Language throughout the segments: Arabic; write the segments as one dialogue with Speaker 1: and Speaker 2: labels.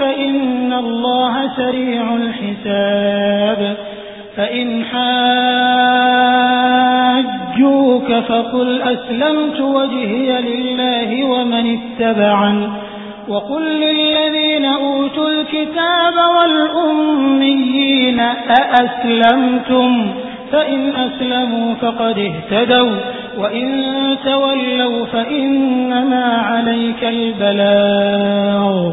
Speaker 1: فإن الله سريع الحساب. فإن حاجوك فقل أسلمت وجهي لله ومن اتبعن. وقل للذين أوتوا الكتاب والأميين أأسلمتم؟ فإن أسلموا فقد اهتدوا وإن تولوا فإنما عليك البلاغ.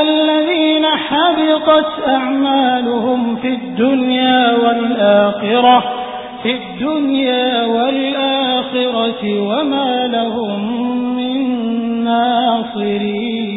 Speaker 1: الذين حبطت أعمالهم في الدنيا والآخرة في الدنيا والآخرة وما لهم من ناصرين.